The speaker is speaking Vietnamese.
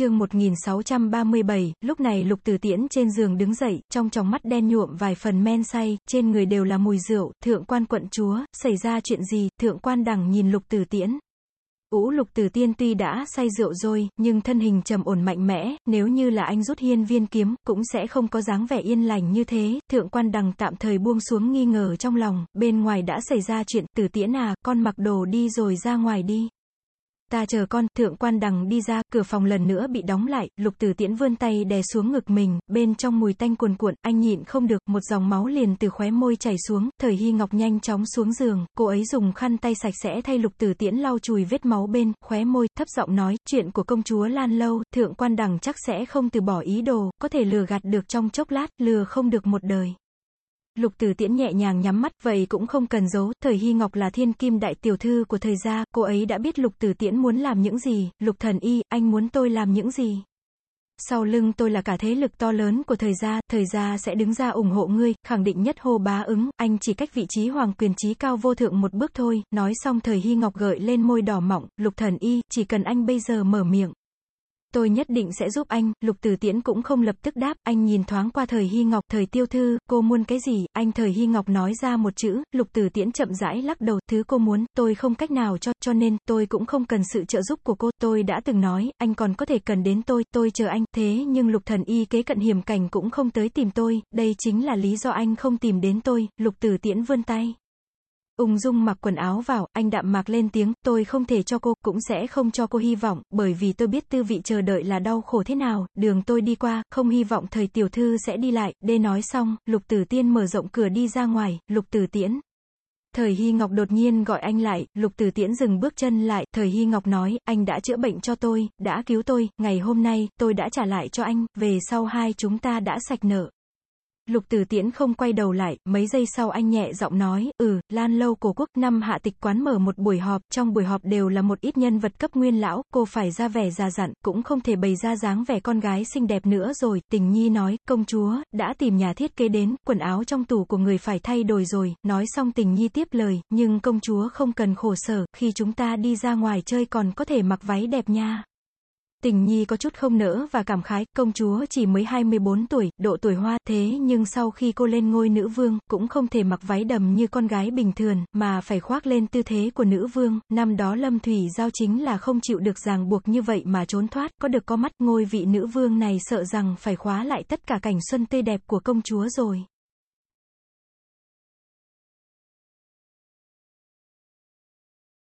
chương 1637, lúc này lục tử tiễn trên giường đứng dậy, trong tròng mắt đen nhuộm vài phần men say, trên người đều là mùi rượu, thượng quan quận chúa, xảy ra chuyện gì, thượng quan đằng nhìn lục tử tiễn. Ú lục tử tiên tuy đã say rượu rồi, nhưng thân hình trầm ổn mạnh mẽ, nếu như là anh rút hiên viên kiếm, cũng sẽ không có dáng vẻ yên lành như thế, thượng quan đằng tạm thời buông xuống nghi ngờ trong lòng, bên ngoài đã xảy ra chuyện, tử tiễn à, con mặc đồ đi rồi ra ngoài đi. Ta chờ con, thượng quan đằng đi ra, cửa phòng lần nữa bị đóng lại, lục tử tiễn vươn tay đè xuống ngực mình, bên trong mùi tanh cuồn cuộn, anh nhịn không được, một dòng máu liền từ khóe môi chảy xuống, thời hy ngọc nhanh chóng xuống giường, cô ấy dùng khăn tay sạch sẽ thay lục tử tiễn lau chùi vết máu bên, khóe môi, thấp giọng nói, chuyện của công chúa Lan Lâu, thượng quan đằng chắc sẽ không từ bỏ ý đồ, có thể lừa gạt được trong chốc lát, lừa không được một đời. Lục Tử Tiễn nhẹ nhàng nhắm mắt, vậy cũng không cần giấu, thời Hy Ngọc là thiên kim đại tiểu thư của thời gia, cô ấy đã biết Lục Tử Tiễn muốn làm những gì, Lục Thần Y, anh muốn tôi làm những gì. Sau lưng tôi là cả thế lực to lớn của thời gia, thời gia sẽ đứng ra ủng hộ ngươi, khẳng định nhất hô bá ứng, anh chỉ cách vị trí hoàng quyền trí cao vô thượng một bước thôi, nói xong thời Hy Ngọc gợi lên môi đỏ mọng, Lục Thần Y, chỉ cần anh bây giờ mở miệng. Tôi nhất định sẽ giúp anh, lục tử tiễn cũng không lập tức đáp, anh nhìn thoáng qua thời hy ngọc, thời tiêu thư, cô muốn cái gì, anh thời hy ngọc nói ra một chữ, lục tử tiễn chậm rãi lắc đầu, thứ cô muốn, tôi không cách nào cho, cho nên, tôi cũng không cần sự trợ giúp của cô, tôi đã từng nói, anh còn có thể cần đến tôi, tôi chờ anh, thế nhưng lục thần y kế cận hiểm cảnh cũng không tới tìm tôi, đây chính là lý do anh không tìm đến tôi, lục tử tiễn vươn tay. Ung dung mặc quần áo vào, anh đạm mạc lên tiếng, tôi không thể cho cô, cũng sẽ không cho cô hy vọng, bởi vì tôi biết tư vị chờ đợi là đau khổ thế nào, đường tôi đi qua, không hy vọng thời tiểu thư sẽ đi lại, đê nói xong, lục tử tiên mở rộng cửa đi ra ngoài, lục tử tiễn. Thời Hy Ngọc đột nhiên gọi anh lại, Lục Tử Tiễn dừng bước chân lại, Thời Hy Ngọc nói, anh đã chữa bệnh cho tôi, đã cứu tôi, ngày hôm nay, tôi đã trả lại cho anh, về sau hai chúng ta đã sạch nợ. Lục Tử Tiễn không quay đầu lại, mấy giây sau anh nhẹ giọng nói, ừ, Lan Lâu cổ quốc, năm hạ tịch quán mở một buổi họp, trong buổi họp đều là một ít nhân vật cấp nguyên lão, cô phải ra vẻ già dặn, cũng không thể bày ra dáng vẻ con gái xinh đẹp nữa rồi, tình nhi nói, công chúa, đã tìm nhà thiết kế đến, quần áo trong tủ của người phải thay đổi rồi, nói xong tình nhi tiếp lời, nhưng công chúa không cần khổ sở, khi chúng ta đi ra ngoài chơi còn có thể mặc váy đẹp nha. Tình Nhi có chút không nỡ và cảm khái, công chúa chỉ mới 24 tuổi, độ tuổi hoa, thế nhưng sau khi cô lên ngôi nữ vương, cũng không thể mặc váy đầm như con gái bình thường, mà phải khoác lên tư thế của nữ vương, năm đó Lâm Thủy Giao chính là không chịu được ràng buộc như vậy mà trốn thoát, có được có mắt, ngôi vị nữ vương này sợ rằng phải khóa lại tất cả cảnh xuân tươi đẹp của công chúa rồi.